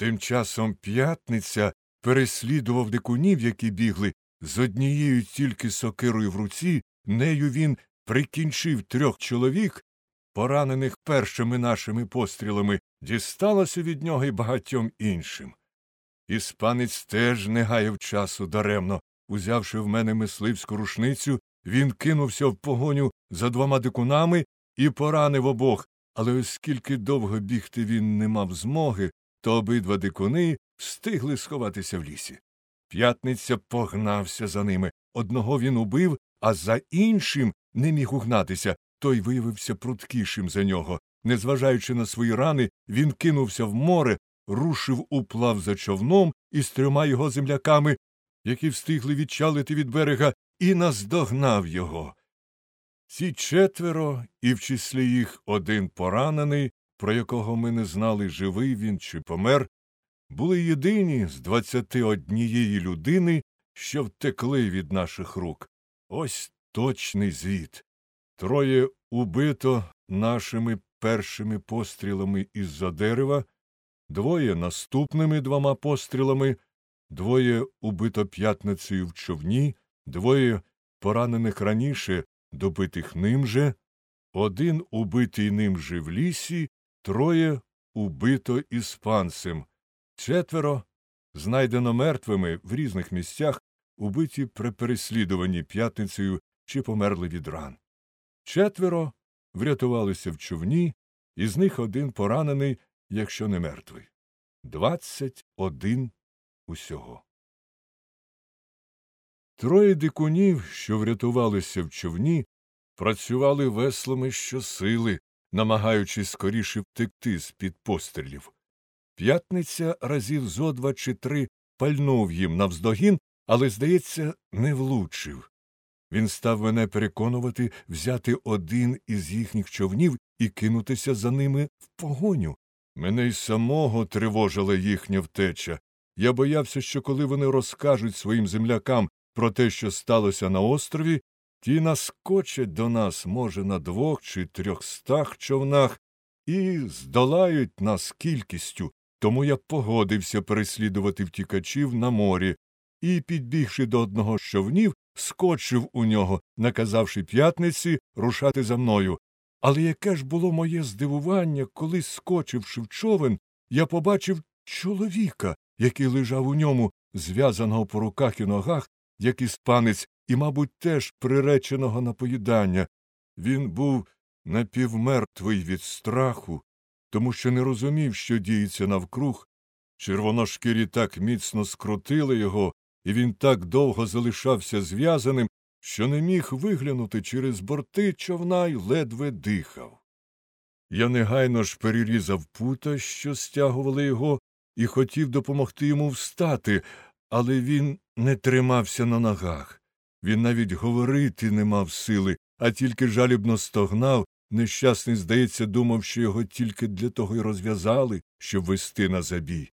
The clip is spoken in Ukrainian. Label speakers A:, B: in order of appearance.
A: Тим часом п'ятниця переслідував дикунів, які бігли, з однією тільки сокирою в руці, нею він прикінчив трьох чоловік, поранених першими нашими пострілами, дісталося від нього й багатьом іншим. Іспанець теж не гаяв часу даремно. Узявши в мене мисливську рушницю, він кинувся в погоню за двома дикунами і поранив обох, але оскільки довго бігти він не мав змоги, то обидва дикуни встигли сховатися в лісі. П'ятниця погнався за ними. Одного він убив, а за іншим не міг угнатися. Той виявився пруткішим за нього. Незважаючи на свої рани, він кинувся в море, рушив уплав за човном із трьома його земляками, які встигли відчалити від берега, і наздогнав його. Ці четверо, і в числі їх один поранений, про якого ми не знали, живий він чи помер, були єдині з двадцяти однієї людини, що втекли від наших рук. Ось точний звіт. Троє убито нашими першими пострілами із за дерева, двоє наступними двома пострілами, двоє убито п'ятницею в човні, двоє поранених раніше, добитих ним же, один убитий ним же в лісі, троє убито іспанцем, четверо знайдено мертвими в різних місцях, убиті при переслідуванні п'ятницею чи померли від ран. Четверо врятувалися в човні, із них один поранений, якщо не мертвий. Двадцять один усього. Троє дикунів, що врятувалися в човні, працювали веслами щосили, намагаючись скоріше втекти з під пострілів. П'ятниця разів зо два чи три пальнув їм навздогін, але, здається, не влучив. Він став мене переконувати взяти один із їхніх човнів і кинутися за ними в погоню. Мене й самого тривожила їхня втеча. Я боявся, що коли вони розкажуть своїм землякам про те, що сталося на острові, ті наскочать до нас, може, на двох чи трьохстах човнах і здолають нас кількістю, тому я погодився переслідувати втікачів на морі і, підбігши до одного з човнів, скочив у нього, наказавши п'ятниці рушати за мною. Але яке ж було моє здивування, коли, скочивши в човен, я побачив чоловіка, який лежав у ньому, зв'язаного по руках і ногах, як іспанець, і, мабуть, теж приреченого на поїдання. Він був напівмертвий від страху, тому що не розумів, що діється навкруг. Червоношкірі так міцно скрутили його, і він так довго залишався зв'язаним, що не міг виглянути через борти човна й ледве дихав. Я негайно ж перерізав пута, що стягували його, і хотів допомогти йому встати, але він не тримався на ногах. Він навіть говорити не мав сили, а тільки жалібно стогнав. Нещасний, здається, думав, що його тільки для того й розв'язали, щоб вести на забій.